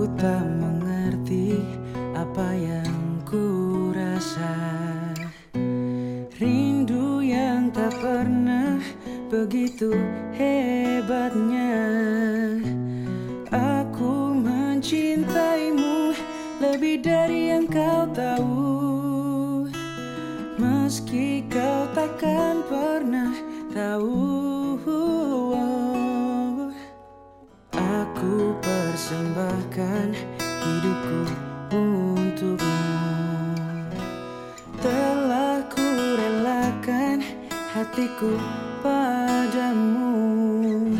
Tak mengerti apa yang ku rasa. Rindu yang tak pernah begitu hebatnya. Aku mencintaimu lebih dari yang kau tahu. Meski kau takkan pernah tahu hidupku untukmu. Telah ku relakan hatiku padamu.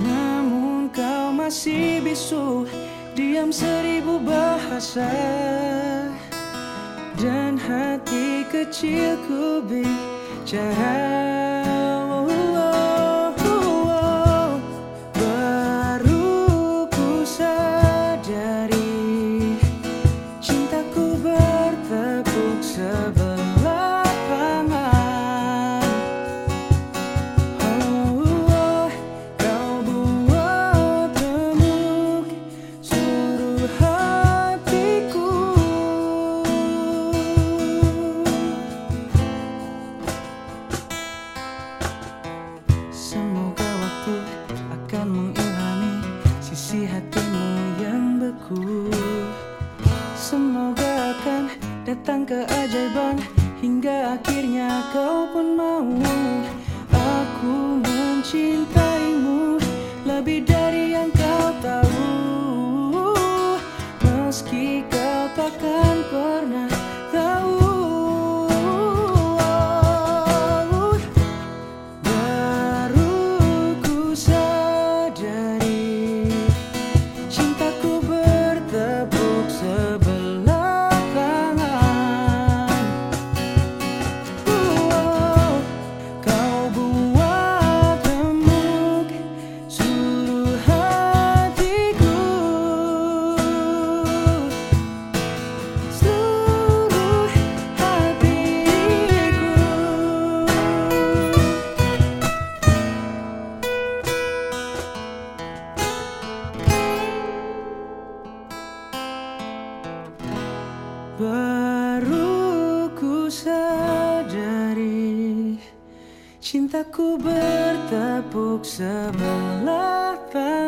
Namun kau masih bisu Diam seribu bahasa. Dan hati kecilku bicara hatimu yang beku. Semoga akan datang keajaiban hingga akhirnya kau pun mau. Aku mencintaimu lebih dari yang kau tahu. Meski kau takkan pernah Baru ku sadari Cintaku bertepuk sebelah tangan